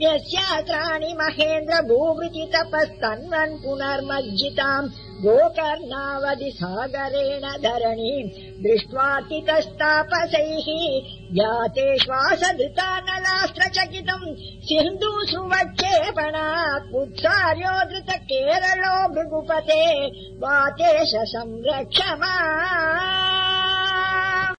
यस्यात्राणि महेन्द्रभूभृजि तपस्तन्वन् पुनर्मज्जिताम् गोकर्णावधि सागरेण धरणीम् दृष्ट्वातितस्तापसैः जाते श्वास धृताकलास्त्रचकितुम् सिन्धुसुवक्षेपणात् धृत केरलो भृगुपते वातेश संरक्षमा